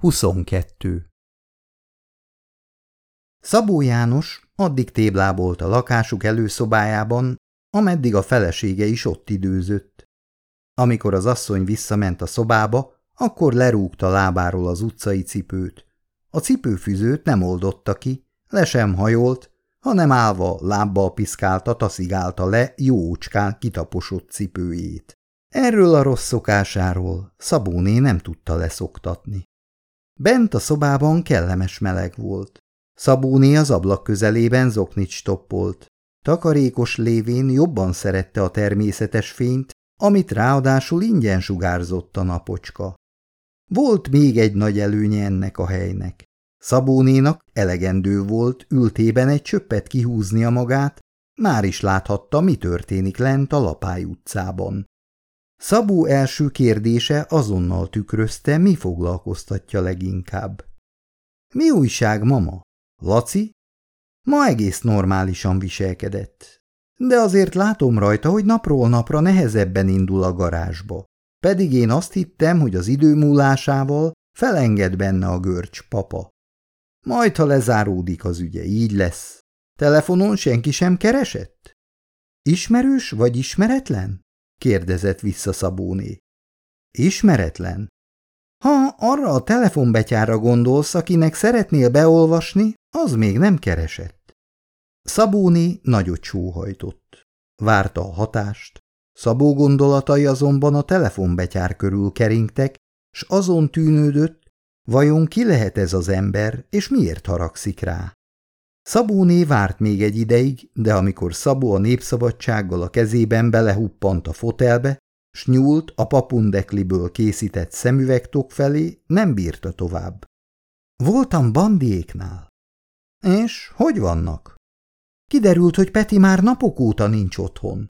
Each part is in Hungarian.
22. Szabó János addig téblábolt a lakásuk előszobájában, ameddig a felesége is ott időzött. Amikor az asszony visszament a szobába, akkor lerúgta lábáról az utcai cipőt. A cipőfüzőt nem oldotta ki, le sem hajolt, hanem állva lábbal piszkálta, taszigálta le jócskán kitaposott cipőjét. Erről a rossz szokásáról Szabóné nem tudta leszoktatni. Bent a szobában kellemes meleg volt. Szabóné az ablak közelében zoknit stoppolt. Takarékos lévén jobban szerette a természetes fényt, amit ráadásul ingyen sugárzott a napocska. Volt még egy nagy előnye ennek a helynek. Szabónénak elegendő volt ültében egy csöppet kihúznia magát, már is láthatta, mi történik lent a Lapály utcában. Szabó első kérdése azonnal tükrözte, mi foglalkoztatja leginkább. Mi újság, mama? Laci? Ma egész normálisan viselkedett. De azért látom rajta, hogy napról napra nehezebben indul a garázsba. Pedig én azt hittem, hogy az idő múlásával felenged benne a görcs papa. Majd, ha lezáródik az ügye, így lesz. Telefonon senki sem keresett? Ismerős vagy ismeretlen? Kérdezett vissza Szabóné. Ismeretlen? Ha arra a telefonbetyárra gondolsz, akinek szeretnél beolvasni, az még nem keresett. Szabóné nagyot sóhajtott. Várta a hatást. Szabó gondolatai azonban a telefonbetyár körül keringtek, s azon tűnődött, vajon ki lehet ez az ember, és miért haragszik rá. Szabóné várt még egy ideig, de amikor Szabó a népszabadsággal a kezében belehuppant a fotelbe, s nyúlt a papundekliből készített szemüvegtok felé, nem bírta tovább. Voltam bandiéknál. És hogy vannak? Kiderült, hogy Peti már napok óta nincs otthon.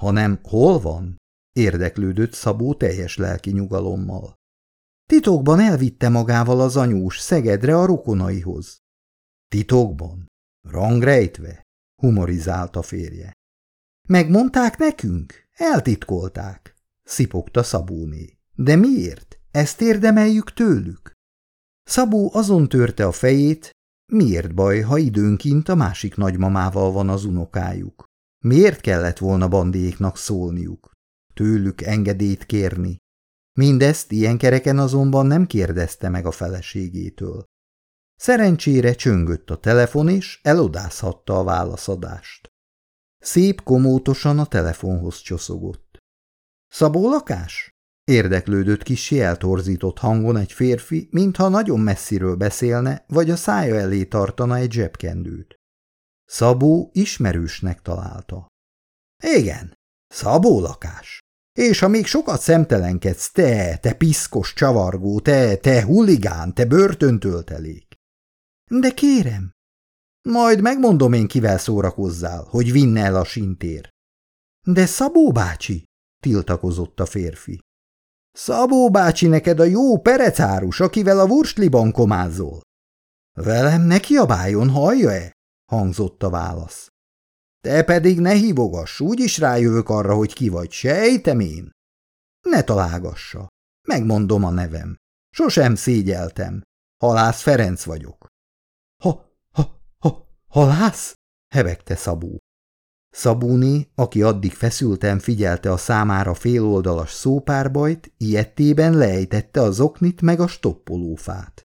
Hanem hol van? Érdeklődött Szabó teljes lelki nyugalommal. Titokban elvitte magával az anyós Szegedre a rokonaihoz. Titokban? Rangrejtve? humorizált a férje. Megmondták nekünk? Eltitkolták, szipogta Szabóné. De miért? Ezt érdemeljük tőlük? Szabó azon törte a fejét, miért baj, ha időnként a másik nagymamával van az unokájuk? Miért kellett volna bandéknak szólniuk? Tőlük engedélyt kérni? Mindezt ilyen kereken azonban nem kérdezte meg a feleségétől. Szerencsére csöngött a telefon, és elodázhatta a válaszadást. Szép komótosan a telefonhoz csoszogott. – Szabó lakás? – érdeklődött kis eltorzított hangon egy férfi, mintha nagyon messziről beszélne, vagy a szája elé tartana egy zsebkendőt. Szabó ismerősnek találta. – Igen, Szabó lakás. És ha még sokat szemtelenkedsz, te, te piszkos csavargó, te, te huligán, te börtöntöltelék. De kérem. Majd megmondom én, kivel szórakozzál, hogy vinne el a sintér. De Szabó bácsi, tiltakozott a férfi. Szabó bácsi neked a jó perecárus, akivel a vurstliban komázol. Velem ne kiabáljon, hallja-e? hangzott a válasz. Te pedig ne hívogass, úgyis rájövök arra, hogy ki vagy, sejtem én. Ne találgassa. Megmondom a nevem. Sosem szégyeltem. Halász Ferenc vagyok. Ha, ha, ha, halász? hebegte Szabó. Szabóni, aki addig feszülten figyelte a számára féloldalas szópárbajt, ilyettében lejtette az oknit meg a stoppolófát.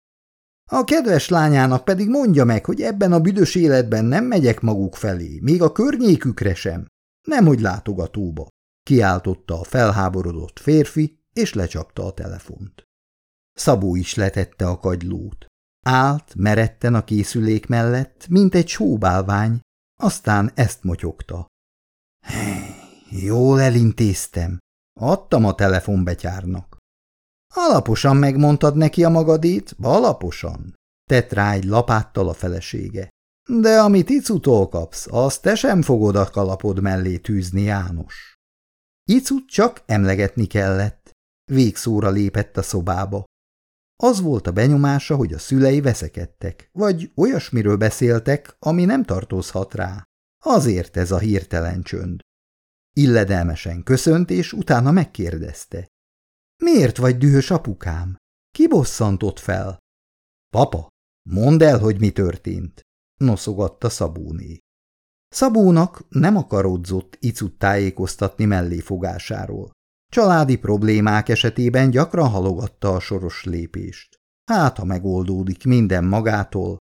A kedves lányának pedig mondja meg, hogy ebben a büdös életben nem megyek maguk felé, még a környékükre sem. Nemhogy látogatóba, kiáltotta a felháborodott férfi, és lecsapta a telefont. Szabó is letette a kagylót. Állt meretten a készülék mellett, mint egy sóbálvány, aztán ezt motyogta. Jól elintéztem. Adtam a telefonbetyárnak. Alaposan megmondtad neki a magadét, alaposan. Tett rá egy lapáttal a felesége. De amit icutól kapsz, azt te sem fogod a kalapod mellé tűzni, János. Icut csak emlegetni kellett. Végszóra lépett a szobába. Az volt a benyomása, hogy a szülei veszekedtek, vagy olyasmiről beszéltek, ami nem tartozhat rá. Azért ez a hirtelen csönd. Illedelmesen köszönt, és utána megkérdezte. Miért vagy dühös, apukám? Kibosszantott fel? Papa, mondd el, hogy mi történt, noszogatta Szabóné. Szabónak nem akarodzott icut tájékoztatni melléfogásáról. Családi problémák esetében gyakran halogatta a soros lépést. Hát, ha megoldódik minden magától.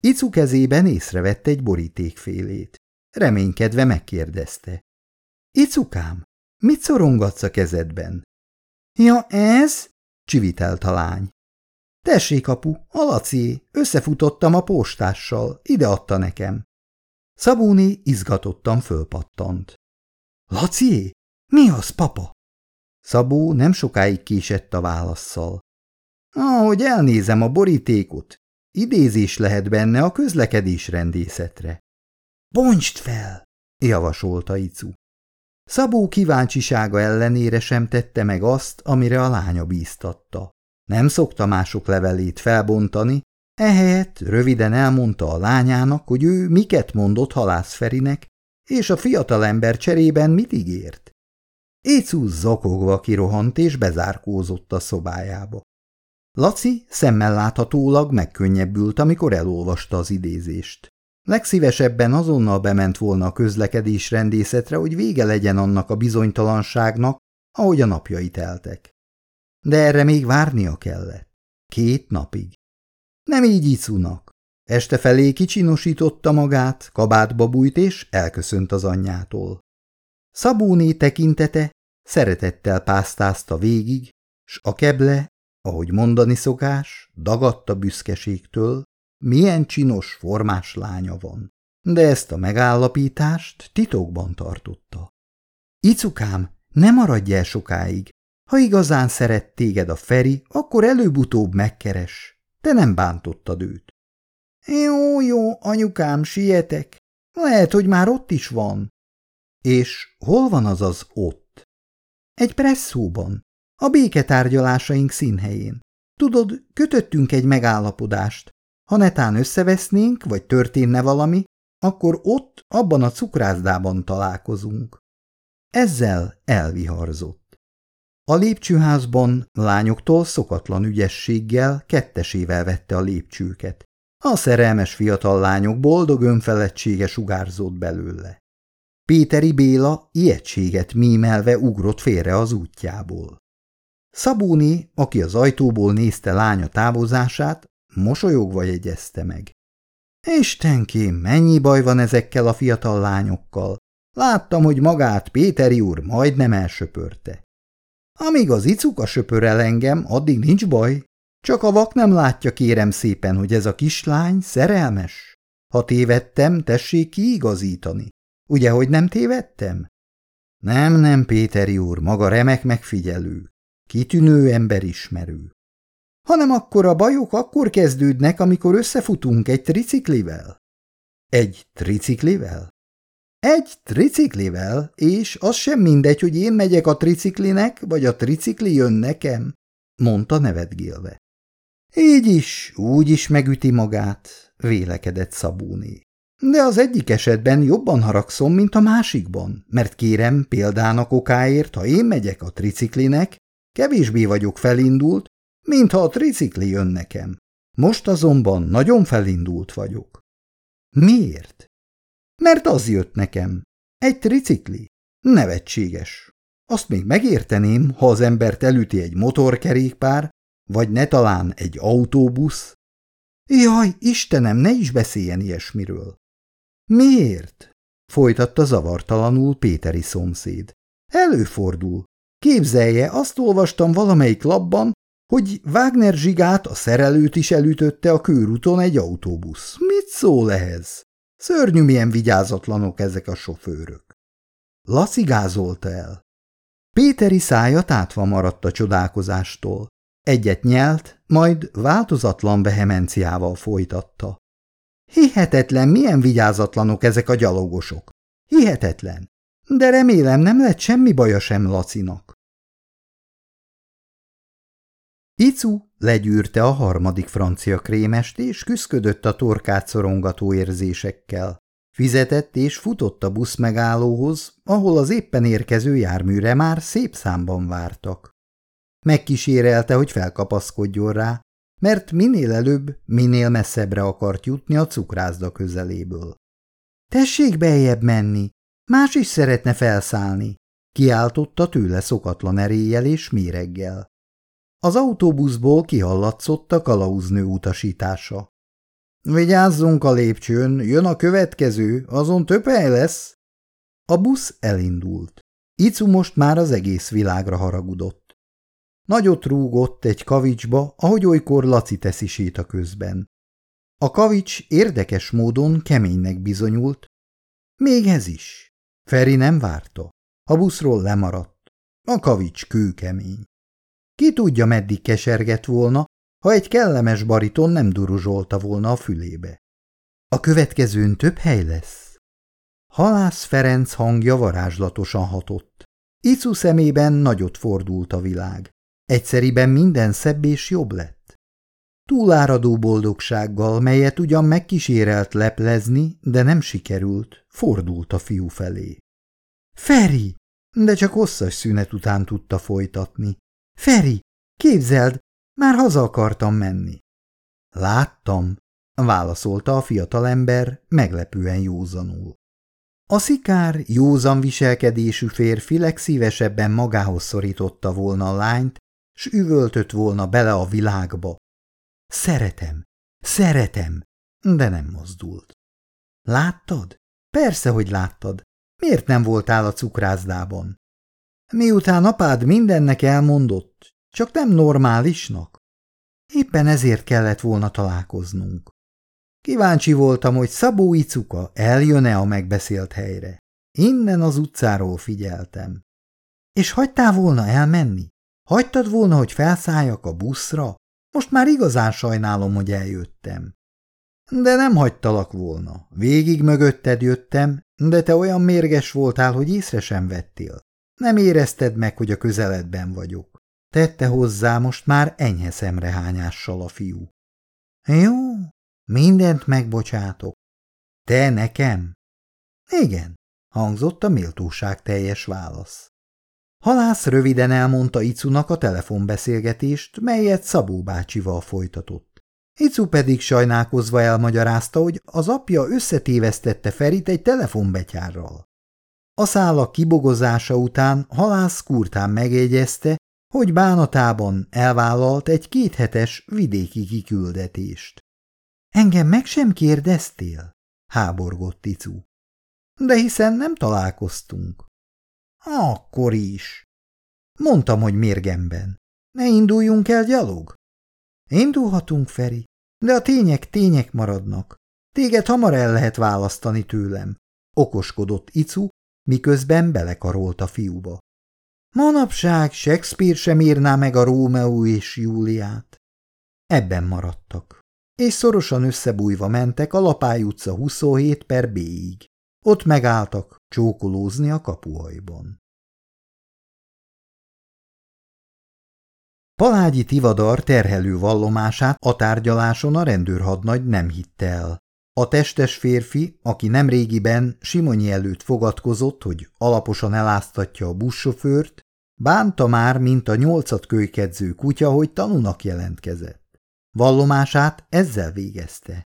Icu kezében észrevette egy borítékfélét. Reménykedve megkérdezte. Icukám, mit szorongatsz a kezedben? Ja, ez? csivitelt a lány. Tessék, apu, a Lacié, összefutottam a postással, ide adta nekem. Szabóni izgatottan fölpattant. Lacié? Mi az, papa? Szabó nem sokáig késett a válaszszal. Ahogy elnézem a borítékot, idézés lehet benne a közlekedés rendészetre. Bontsd fel, javasolta Icu. Szabó kíváncsisága ellenére sem tette meg azt, amire a lánya bíztatta. Nem szokta mások levelét felbontani, ehelyett röviden elmondta a lányának, hogy ő miket mondott halászferinek, és a fiatalember cserében mit ígért. Écú zokogva kirohant és bezárkózott a szobájába. Laci szemmel láthatólag megkönnyebbült, amikor elolvasta az idézést. Legszívesebben azonnal bement volna a közlekedés rendészetre, hogy vége legyen annak a bizonytalanságnak, ahogy a napjai teltek. De erre még várnia kellett. Két napig. Nem így icunak. Este felé kicsinosította magát, kabátba bújt és elköszönt az anyjától. Szabóné tekintete szeretettel pásztázta végig, s a keble, ahogy mondani szokás, dagadta büszkeségtől, milyen csinos, formás lánya van. De ezt a megállapítást titokban tartotta. Icukám, ne maradj el sokáig. Ha igazán szeret téged a Feri, akkor előbb-utóbb megkeres. Te nem bántottad őt. Jó, jó, anyukám, sietek. Lehet, hogy már ott is van. És hol van az az ott? Egy presszóban, a béketárgyalásaink színhelyén. Tudod, kötöttünk egy megállapodást. Ha netán összevesznénk, vagy történne valami, akkor ott, abban a cukrászdában találkozunk. Ezzel elviharzott. A lépcsőházban lányoktól szokatlan ügyességgel kettesével vette a lépcsőket. A szerelmes fiatal lányok boldog önfeledtsége sugárzott belőle. Péteri Béla ijegységet mímelve ugrott félre az útjából. Szabóni, aki az ajtóból nézte lánya távozását, mosolyogva jegyezte meg. Istenkém, mennyi baj van ezekkel a fiatal lányokkal. Láttam, hogy magát Péteri úr majdnem elsöpörte. Amíg az icuka söpör el engem, addig nincs baj. Csak a vak nem látja kérem szépen, hogy ez a kislány szerelmes. Ha tévedtem, tessék kiigazítani. Ugye, hogy nem tévedtem? Nem, nem, Péteri úr, maga remek megfigyelő. Kitűnő emberismerő. Hanem akkor a bajok akkor kezdődnek, amikor összefutunk egy triciklivel. Egy triciklivel? Egy triciklivel, és az sem mindegy, hogy én megyek a triciklinek, vagy a tricikli jön nekem, mondta nevetgélve. Így is, úgy is megüti magát, vélekedett Szabóné. De az egyik esetben jobban haragszom, mint a másikban, mert kérem példának okáért, ha én megyek a triciklinek, kevésbé vagyok felindult, mintha a tricikli jön nekem. Most azonban nagyon felindult vagyok. Miért? Mert az jött nekem. Egy tricikli. Nevetséges. Azt még megérteném, ha az embert elüti egy motorkerékpár, vagy ne talán egy autóbusz. Jaj, Istenem, ne is beszéljen ilyesmiről. Miért? folytatta zavartalanul Péteri szomszéd. Előfordul. Képzelje, azt olvastam valamelyik labban, hogy Wagner zsigát, a szerelőt is elütötte a körúton egy autóbusz. Mit szól ehhez? Szörnyű milyen vigyázatlanok ezek a sofőrök. Laci gázolta el. Péteri szája tátva maradt a csodálkozástól. Egyet nyelt, majd változatlan vehemenciával folytatta. Hihetetlen, milyen vigyázatlanok ezek a gyalogosok. Hihetetlen. De remélem nem lett semmi baja sem Lacinak. Icu legyűrte a harmadik francia krémest, és küszködött a torkát szorongató érzésekkel. Fizetett és futott a busz megállóhoz, ahol az éppen érkező járműre már szép számban vártak. Megkísérelte, hogy felkapaszkodjon rá, mert minél előbb, minél messzebbre akart jutni a cukrászda közeléből. – Tessék beljebb menni, más is szeretne felszállni, kiáltotta tőle szokatlan eréllyel és méreggel. Az autóbuszból kihallatszott a kalauznő utasítása. – Vigyázzunk a lépcsőn, jön a következő, azon több hely lesz. A busz elindult. Icu most már az egész világra haragudott. Nagyot rúgott egy kavicsba, ahogy olykor Laci teszi a közben. A kavics érdekes módon keménynek bizonyult. Még ez is. Feri nem várta. A buszról lemaradt. A kavics kőkemény. Ki tudja, meddig kesergett volna, ha egy kellemes bariton nem duruzsolta volna a fülébe. A következőn több hely lesz. Halász Ferenc hangja varázslatosan hatott. Icu szemében nagyot fordult a világ. Egyszeriben minden szebb és jobb lett. Túláradó boldogsággal, melyet ugyan megkísérelt leplezni, de nem sikerült, fordult a fiú felé. Feri! De csak hosszas szünet után tudta folytatni. Feri, képzeld, már haza akartam menni. Láttam, válaszolta a fiatalember meglepően józanul. A szikár, józan viselkedésű férfi legszívesebben magához szorította volna a lányt, s üvöltött volna bele a világba. Szeretem, szeretem, de nem mozdult. Láttad? Persze, hogy láttad. Miért nem voltál a cukrászdában? Miután apád mindennek elmondott, csak nem normálisnak. Éppen ezért kellett volna találkoznunk. Kíváncsi voltam, hogy Szabó Icuka eljön-e a megbeszélt helyre. Innen az utcáról figyeltem. És hagytál volna elmenni? Hagytad volna, hogy felszálljak a buszra? Most már igazán sajnálom, hogy eljöttem. De nem hagytalak volna. Végig mögötted jöttem, de te olyan mérges voltál, hogy észre sem vettél. Nem érezted meg, hogy a közeledben vagyok. Tette hozzá most már enyhe szemrehányással a fiú. Jó, mindent megbocsátok. Te nekem? Igen, hangzott a méltóság teljes válasz. Halász röviden elmondta Icunak a telefonbeszélgetést, melyet Szabó bácsival folytatott. Icu pedig sajnálkozva elmagyarázta, hogy az apja összetévesztette Ferit egy telefonbetyárral. A szálak kibogozása után halász kurtán megjegyezte, hogy bánatában elvállalt egy kéthetes vidéki kiküldetést. Engem meg sem kérdeztél? háborgott Icu. De hiszen nem találkoztunk. Akkor is. Mondtam, hogy mérgemben. Ne induljunk el gyalog? Indulhatunk, Feri, de a tények tények maradnak. Téged hamar el lehet választani tőlem, okoskodott Icu, miközben belekarolt a fiúba. Manapság Shakespeare sem írná meg a Rómeó és Júliát. Ebben maradtak, és szorosan összebújva mentek a Lapály utca 27 per B-ig. Ott megálltak csókolózni a kapuhajban. Palágyi Tivadar terhelő vallomását a tárgyaláson a rendőrhadnagy nem hitte el. A testes férfi, aki nemrégiben Simonyi előtt fogadkozott, hogy alaposan eláztatja a buszsofőrt, bánta már, mint a nyolcat kölykedző kutya, hogy tanúnak jelentkezett. Vallomását ezzel végezte.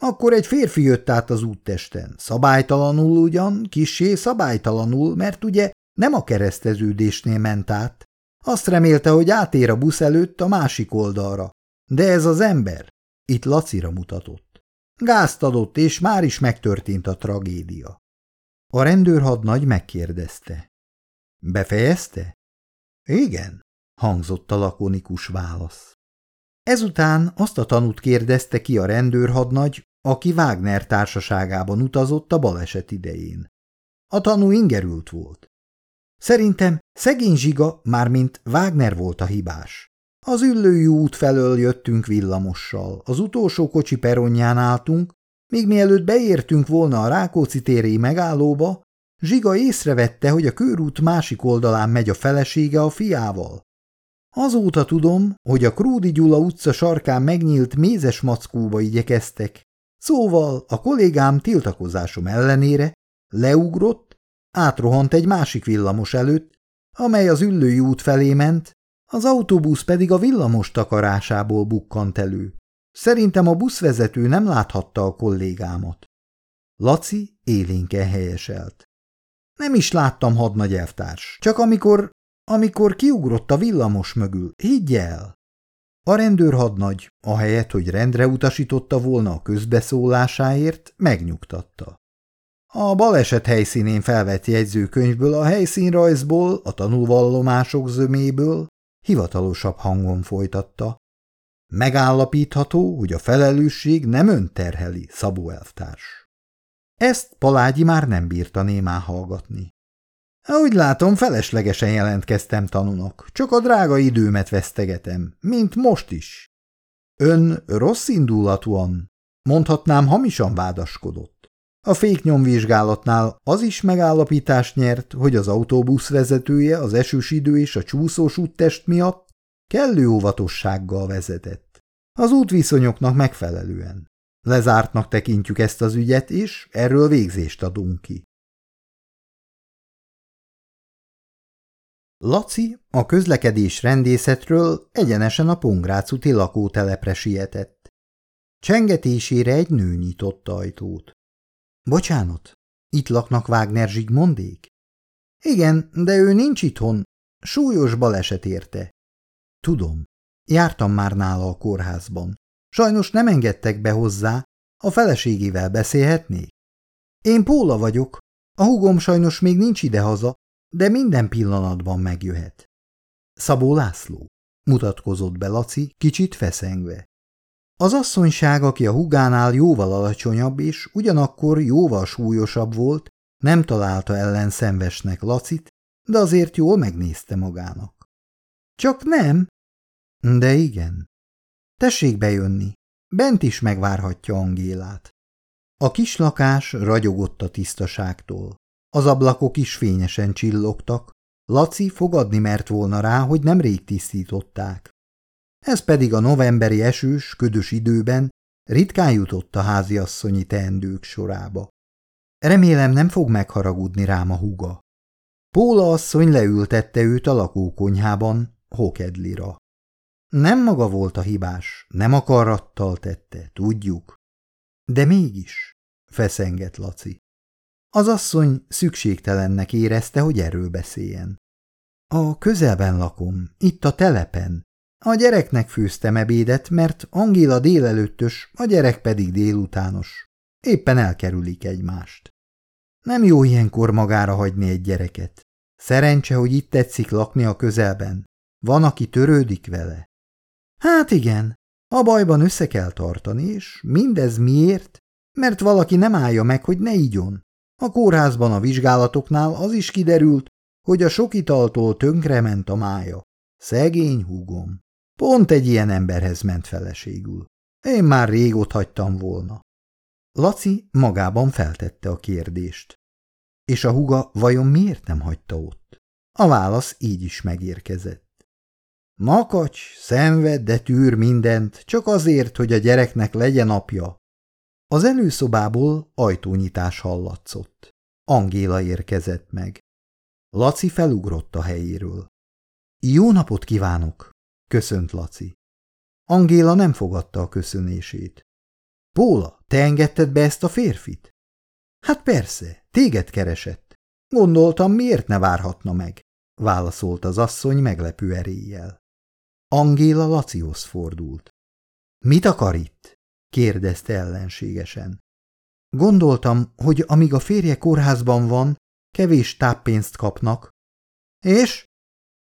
Akkor egy férfi jött át az úttesten, szabálytalanul ugyan, kissé szabálytalanul, mert ugye nem a kereszteződésnél ment át. Azt remélte, hogy átér a busz előtt a másik oldalra. De ez az ember, itt Lacira mutatott. Gázt adott, és már is megtörtént a tragédia. A rendőrhadnagy megkérdezte. Befejezte? Igen, hangzott a lakonikus válasz. Ezután azt a tanút kérdezte ki a rendőrhadnagy, aki Wagner társaságában utazott a baleset idején. A tanú ingerült volt. Szerintem szegény zsiga, mármint Wagner volt a hibás. Az üllői út felől jöttünk villamossal, az utolsó kocsi peronján álltunk, még mielőtt beértünk volna a Rákóczi téri megállóba, Zsiga észrevette, hogy a körút másik oldalán megy a felesége a fiával. Azóta tudom, hogy a Krúdi Gyula utca sarkán megnyílt mézes mackóba igyekeztek. Szóval a kollégám tiltakozásom ellenére leugrott, átrohant egy másik villamos előtt, amely az üllői út felé ment, Az autóbusz pedig a villamos takarásából bukkant elő. Szerintem a buszvezető nem láthatta a kollégámat. Laci élénken helyeselt. Nem is láttam hadnagy elvtárs, csak amikor, amikor kiugrott a villamos mögül, higgy el! A rendőrhadnagy, ahelyett, hogy rendre utasította volna a közbeszólásáért, megnyugtatta. A baleset helyszínén felvett jegyzőkönyvből, a helyszínrajzból, a tanulvallomások zöméből hivatalosabb hangon folytatta. Megállapítható, hogy a felelősség nem önterheli, Szabó elvtárs. Ezt Palágyi már nem bírta némán hallgatni. Úgy látom, feleslegesen jelentkeztem tanúnak, csak a drága időmet vesztegetem, mint most is. Ön rossz indulatúan, mondhatnám hamisan vádaskodott. A féknyomvizsgálatnál az is megállapítást nyert, hogy az autóbusz vezetője az esős idő és a csúszós úttest miatt kellő óvatossággal vezetett. Az útviszonyoknak megfelelően. Lezártnak tekintjük ezt az ügyet, és erről végzést adunk ki. Laci a közlekedés rendészetről egyenesen a Pongrác úti lakótelepre sietett. Csengetésére egy nő nyitott ajtót. – Bocsánat, itt laknak Wagner Zsigmondék? – Igen, de ő nincs itthon. Súlyos baleset érte. – Tudom. Jártam már nála a kórházban. Sajnos nem engedtek be hozzá, a feleségével beszélhetnék? Én Póla vagyok. A hugom sajnos még nincs idehaza, de minden pillanatban megjöhet. Szabó László, mutatkozott be Laci, kicsit feszengve. Az asszonyság, aki a hugánál jóval alacsonyabb és ugyanakkor jóval súlyosabb volt, nem találta ellen szenvesnek Lacit, de azért jól megnézte magának. Csak nem? De igen. Tessék bejönni, bent is megvárhatja Angélát. A kis lakás ragyogott a tisztaságtól. Az ablakok is fényesen csillogtak, Laci fogadni mert volna rá, hogy nemrég tisztították. Ez pedig a novemberi esős, ködös időben ritkán jutott a háziasszonyi teendők sorába. Remélem nem fog megharagudni rám a húga. Póla asszony leültette őt a lakókonyhában, Hokedlira. Nem maga volt a hibás, nem akarattal tette, tudjuk. De mégis, feszengett Laci. Az asszony szükségtelennek érezte, hogy erről beszéljen. A közelben lakom, itt a telepen. A gyereknek főztem ebédet, mert Angéla délelőttös, a gyerek pedig délutános. Éppen elkerülik egymást. Nem jó ilyenkor magára hagyni egy gyereket. Szerencse, hogy itt tetszik lakni a közelben. Van, aki törődik vele. Hát igen, a bajban össze kell tartani, és mindez miért? Mert valaki nem állja meg, hogy ne igyon. A kórházban a vizsgálatoknál az is kiderült, hogy a sok italtól tönkrement a mája. Szegény húgom. Pont egy ilyen emberhez ment feleségül. Én már rég ott hagytam volna. Laci magában feltette a kérdést. És a huga vajon miért nem hagyta ott? A válasz így is megérkezett. Makacs, szenved, de tűr mindent, csak azért, hogy a gyereknek legyen apja, az előszobából ajtónyitás hallatszott. Angéla érkezett meg. Laci felugrott a helyéről. Jó napot kívánok! köszönt Laci. Angéla nem fogadta a köszönését. Póla, te engedted be ezt a férfit? Hát persze, téged keresett. Gondoltam, miért ne várhatna meg? válaszolt az asszony meglepő eréllyel. Angéla Lacihoz fordult. Mit akar itt? Kérdezte ellenségesen. Gondoltam, hogy amíg a férje kórházban van, kevés táppénzt kapnak. És?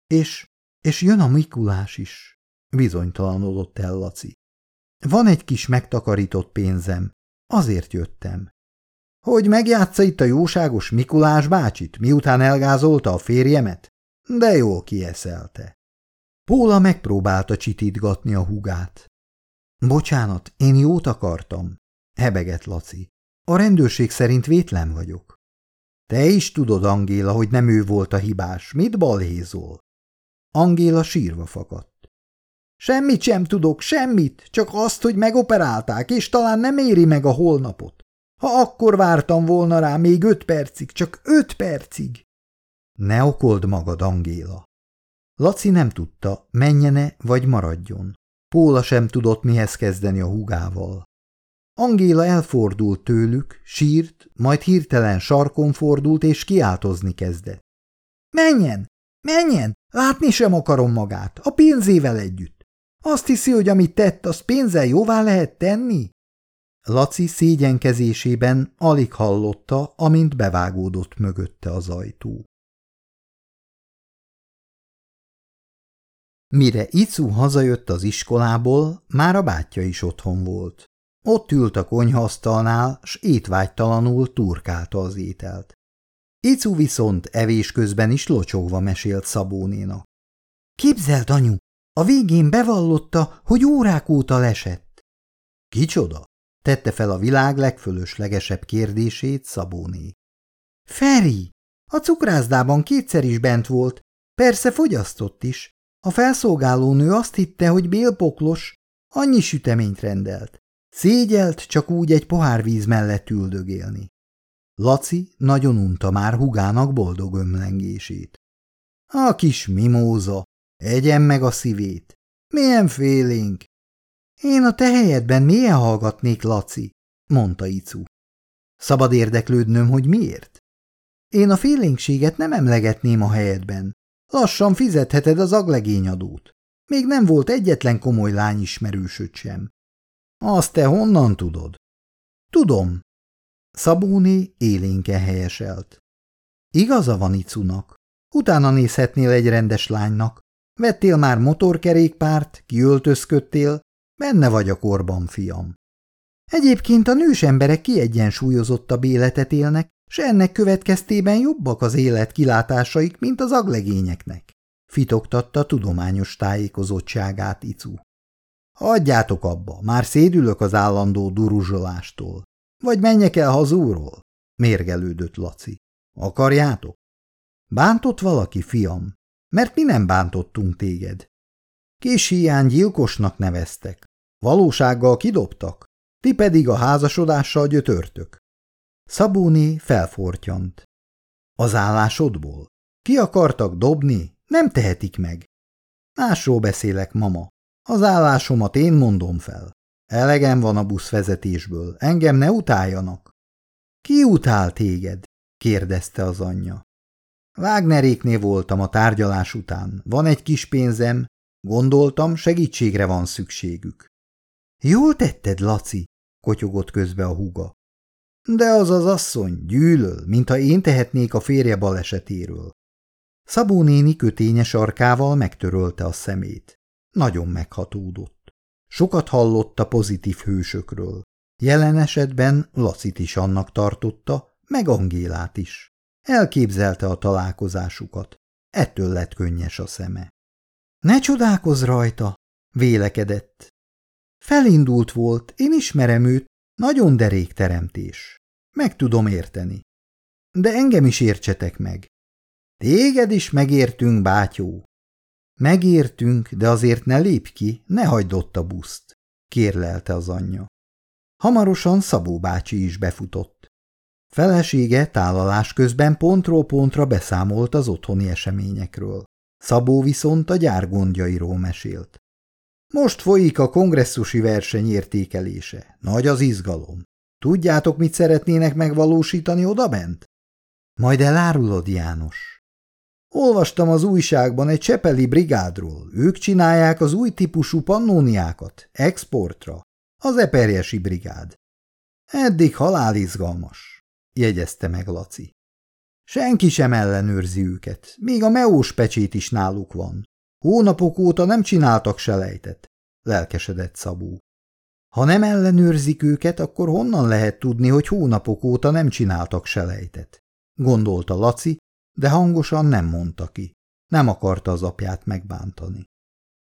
És, és jön a Mikulás is, bizonytalanodott el Laci. Van egy kis megtakarított pénzem, azért jöttem. Hogy megjátsza itt a jóságos Mikulás bácsit, miután elgázolta a férjemet? De jól kieszelte. Póla megpróbálta csitítgatni a hugát. Bocsánat, én jót akartam, hebegett Laci. A rendőrség szerint vétlen vagyok. Te is tudod, Angéla, hogy nem ő volt a hibás. Mit balhézol? Angéla sírva fakadt. Semmit sem tudok, semmit, csak azt, hogy megoperálták, és talán nem éri meg a holnapot. Ha akkor vártam volna rá még öt percig, csak öt percig. Ne okold magad, Angéla. Laci nem tudta, menjene vagy maradjon. Póla sem tudott mihez kezdeni a húgával. Angéla elfordult tőlük, sírt, majd hirtelen sarkon fordult és kiáltozni kezdett. Menjen! Menjen! Látni sem akarom magát, a pénzével együtt. Azt hiszi, hogy amit tett, az pénzzel jóvá lehet tenni? Laci szégyenkezésében alig hallotta, amint bevágódott mögötte az ajtó. Mire Icu hazajött az iskolából, már a bátyja is otthon volt. Ott ült a konyhasztalnál, s étvágytalanul turkálta az ételt. Icu viszont evés közben is locsogva mesélt Szabónénak. Képzeld, anyu, a végén bevallotta, hogy órák óta lesett. Kicsoda? Tette fel a világ legfölöslegesebb kérdését Szabóné. Feri! A cukrászdában kétszer is bent volt, persze fogyasztott is. A felszolgálónő azt hitte, hogy bélpoklos, annyi süteményt rendelt. Szégyelt csak úgy egy pohár víz mellett üldögélni. Laci nagyon unta már hugának boldog ömlengését. A kis mimóza, egyen meg a szívét. Milyen félénk! Én a te helyedben milyen hallgatnék, Laci, mondta Icu. Szabad érdeklődnöm, hogy miért? Én a félénkséget nem emlegetném a helyedben. Lassan fizetheted az aglegényadót. Még nem volt egyetlen komoly lányismerősöd sem. Azt te honnan tudod? Tudom. Szabóni élénke helyeselt. Igaza van Icunak. Utána nézhetnél egy rendes lánynak. Vettél már motorkerékpárt, kiöltözködtél, benne vagy a korban, fiam. Egyébként a nős emberek kiegyensúlyozottabb életet élnek, s ennek következtében jobbak az élet kilátásaik, mint az aglegényeknek, fitoktatta tudományos tájékozottságát Icu. Hagyjátok abba, már szédülök az állandó duruzsolástól. Vagy menjek el hazúról? Mérgelődött Laci. Akarjátok? Bántott valaki, fiam? Mert mi nem bántottunk téged. Kis hiány gyilkosnak neveztek. Valósággal kidobtak, ti pedig a házasodással gyötörtök. Szabóni felfortyant. Az állásodból? Ki akartak dobni? Nem tehetik meg. Másról beszélek, mama. Az állásomat én mondom fel. Elegem van a buszvezetésből, engem ne utáljanak. Ki utál téged? kérdezte az anyja. Wagneréknél voltam a tárgyalás után. Van egy kis pénzem, gondoltam, segítségre van szükségük. Jól tetted, Laci, kotyogott közbe a húga. De az az asszony gyűlöl, mintha én tehetnék a férje balesetéről. Szabó néni kötényes arkával megtörölte a szemét. Nagyon meghatódott. Sokat hallott a pozitív hősökről. Jelen esetben Lacit is annak tartotta, meg Angélát is. Elképzelte a találkozásukat. Ettől lett könnyes a szeme. Ne csodálkozz rajta, vélekedett. Felindult volt, én ismerem őt, nagyon derék teremtés. Meg tudom érteni. De engem is értsetek meg. Téged is megértünk, bátyó. Megértünk, de azért ne lépj ki, ne hagyd ott a buszt, kérlelte az anyja. Hamarosan Szabó bácsi is befutott. Felesége tálalás közben pontról pontra beszámolt az otthoni eseményekről. Szabó viszont a gyár gondjairól mesélt. Most folyik a kongresszusi verseny értékelése. Nagy az izgalom. Tudjátok, mit szeretnének megvalósítani odabent? Majd elárulod, János. Olvastam az újságban egy csepeli brigádról. Ők csinálják az új típusú pannóniákat, exportra. Az eperjesi brigád. Eddig halálizgalmas, jegyezte meg Laci. Senki sem ellenőrzi őket, még a meós pecsét is náluk van. Hónapok óta nem csináltak selejtet, lelkesedett Szabó. Ha nem ellenőrzik őket, akkor honnan lehet tudni, hogy hónapok óta nem csináltak selejtet? Gondolta Laci, de hangosan nem mondta ki. Nem akarta az apját megbántani.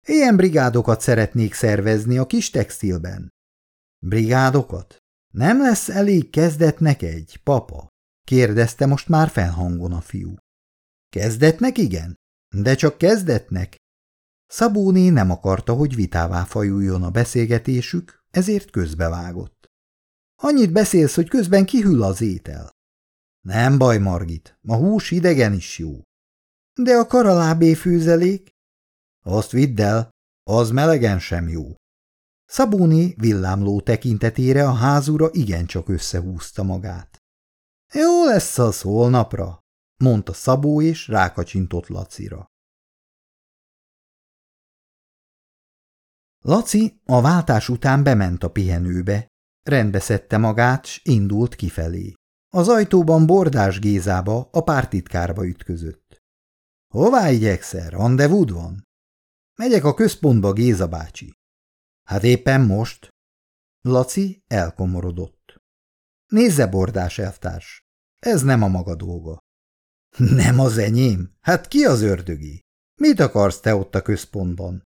Ilyen brigádokat szeretnék szervezni a kis textilben. Brigádokat? Nem lesz elég kezdetnek egy, papa? kérdezte most már felhangon a fiú. Kezdetnek igen, de csak kezdetnek. Szabóné nem akarta, hogy vitává fajuljon a beszélgetésük, ezért közbevágott. Annyit beszélsz, hogy közben kihűl az étel. Nem baj, Margit, a hús idegen is jó. De a karalábé főzelék? Azt vidd el, az melegen sem jó. Szabóni villámló tekintetére a házura igencsak összehúzta magát. Jó lesz az holnapra, mondta Szabó és rákacsintott Lacira. Laci a váltás után bement a pihenőbe, rendbeszedte magát, s indult kifelé. Az ajtóban Bordás Gézába, a pártitkárba ütközött. – Hová igyekszel? Rendezvúd van? – Megyek a központba, Géza bácsi. – Hát éppen most. Laci elkomorodott. – Nézze, Bordás elvtárs, ez nem a maga dolga. – Nem az enyém? Hát ki az ördögi? Mit akarsz te ott a központban?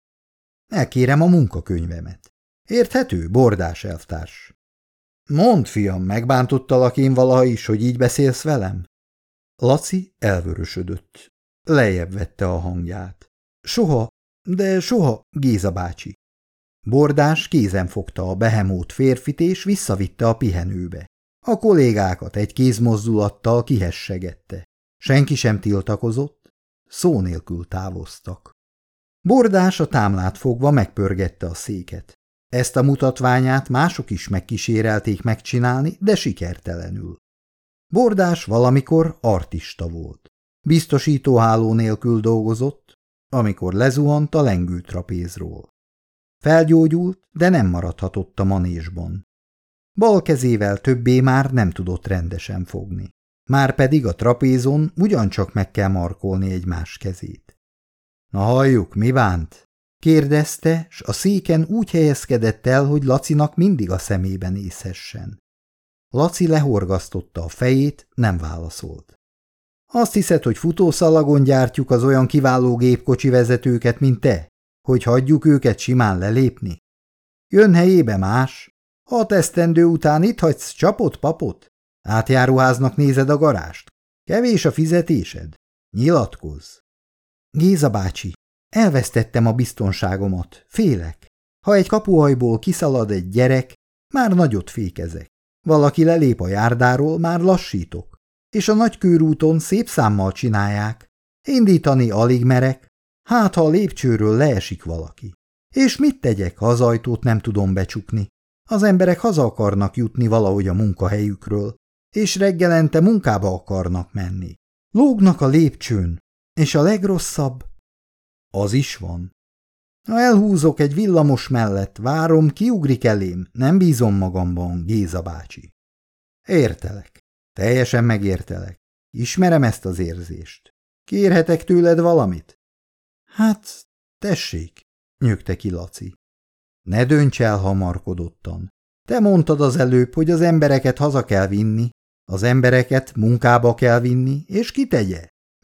Elkérem a munkakönyvemet. Érthető, bordás elvtárs? Mondd, fiam, megbántottalak én valaha is, hogy így beszélsz velem? Laci elvörösödött. Lejjebb vette a hangját. Soha, de soha, Géza bácsi. Bordás kézen fogta a behemót férfit és visszavitte a pihenőbe. A kollégákat egy kézmozdulattal kihessegette. Senki sem tiltakozott, szó nélkül távoztak. Bordás a támlát fogva megpörgette a széket. Ezt a mutatványát mások is megkísérelték megcsinálni, de sikertelenül. Bordás valamikor artista volt. Biztosítóháló nélkül dolgozott, amikor lezuhant a lengő trapézról. Felgyógyult, de nem maradhatott a manésban. Bal kezével többé már nem tudott rendesen fogni. Már pedig a trapézon ugyancsak meg kell markolni egymás kezét. Na halljuk, mi bánt? kérdezte, s a széken úgy helyezkedett el, hogy Lacinak mindig a szemében nézhessen. Laci lehorgasztotta a fejét, nem válaszolt. Azt hiszed, hogy futószalagon gyártjuk az olyan kiváló gépkocsi vezetőket, mint te, hogy hagyjuk őket simán lelépni? Jön helyébe más. Hat esztendő után itt hagysz csapot-papot? Átjáróháznak nézed a garást? Kevés a fizetésed? Nyilatkozz! Géza bácsi, elvesztettem a biztonságomat, félek. Ha egy kapuhajból kiszalad egy gyerek, már nagyot fékezek. Valaki lelép a járdáról, már lassítok. És a nagykörúton szép számmal csinálják. Indítani alig merek, hát ha a lépcsőről leesik valaki. És mit tegyek, ha az ajtót nem tudom becsukni? Az emberek haza akarnak jutni valahogy a munkahelyükről, és reggelente munkába akarnak menni. Lógnak a lépcsőn, és a legrosszabb? Az is van. Ha elhúzok egy villamos mellett, várom, kiugrik elém, nem bízom magamban, Géza bácsi. Értelek. Teljesen megértelek. Ismerem ezt az érzést. Kérhetek tőled valamit? Hát, tessék, nyögte ki Laci. Ne dönts el hamarkodottan. Te mondtad az előbb, hogy az embereket haza kell vinni, az embereket munkába kell vinni, és ki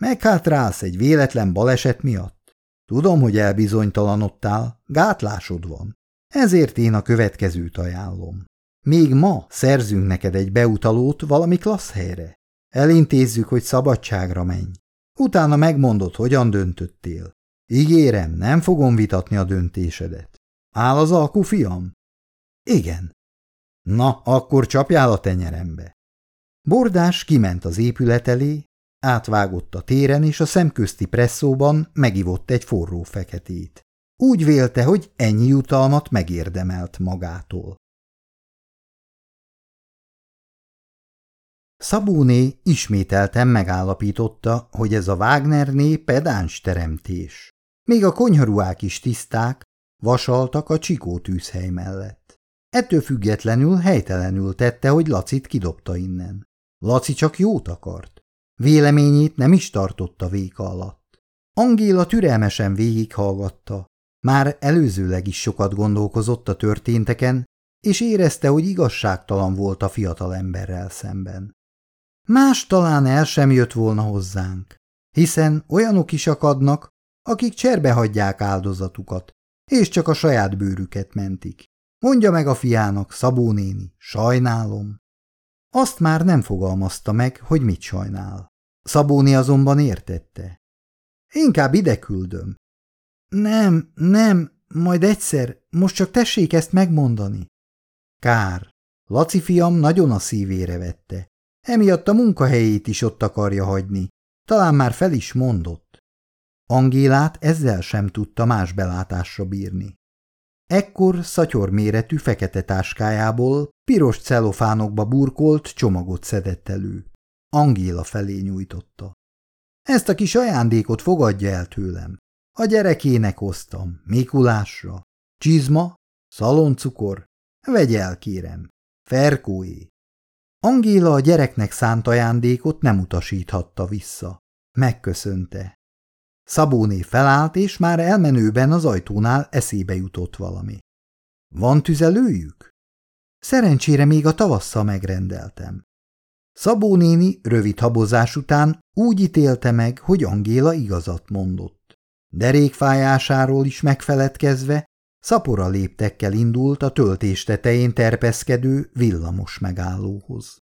tegye? Meghátrálsz egy véletlen baleset miatt. Tudom, hogy elbizonytalanodtál, gátlásod van. Ezért én a következőt ajánlom. Még ma szerzünk neked egy beutalót valami klassz helyre. Elintézzük, hogy szabadságra menj. Utána megmondod, hogyan döntöttél. Ígérem, nem fogom vitatni a döntésedet. Áll az alku, fiam? Igen. Na, akkor csapjál a tenyerembe. Bordás kiment az épület elé, Átvágott a téren, és a szemközti presszóban megivott egy forró feketét. Úgy vélte, hogy ennyi jutalmat megérdemelt magától. Szabóné ismételten megállapította, hogy ez a Wagnerné pedáns teremtés. Még a konyharuák is tiszták, vasaltak a csikó tűzhely mellett. Ettől függetlenül helytelenül tette, hogy Lacit kidobta innen. Laci csak jót akart. Véleményét nem is tartotta véka alatt. Angéla türelmesen végighallgatta. Már előzőleg is sokat gondolkozott a történteken, és érezte, hogy igazságtalan volt a fiatal emberrel szemben. Más talán el sem jött volna hozzánk, hiszen olyanok is akadnak, akik cserbe hagyják áldozatukat, és csak a saját bőrüket mentik. Mondja meg a fiának, Szabó néni, sajnálom. Azt már nem fogalmazta meg, hogy mit sajnál. Szabóni azonban értette. Inkább ide küldöm. Nem, nem, majd egyszer, most csak tessék ezt megmondani. Kár. Laci fiam nagyon a szívére vette. Emiatt a munkahelyét is ott akarja hagyni. Talán már fel is mondott. Angélát ezzel sem tudta más belátásra bírni. Ekkor szatyor méretű fekete táskájából piros celofánokba burkolt csomagot szedett elő. Angéla felé nyújtotta. Ezt a kis ajándékot fogadja el tőlem. A gyerekének hoztam, Mikulásra. Csizma, szaloncukor, vegy el, kérem. Ferkóé. Angéla a gyereknek szánt ajándékot nem utasíthatta vissza. Megköszönte. Szabóné felállt, és már elmenőben az ajtónál eszébe jutott valami. Van tüzelőjük? Szerencsére még a tavasszal megrendeltem. Szabó néni rövid habozás után úgy ítélte meg, hogy Angéla igazat mondott. Derékfájásáról is megfeledkezve, szapora léptekkel indult a töltés tetején terpeszkedő villamos megállóhoz.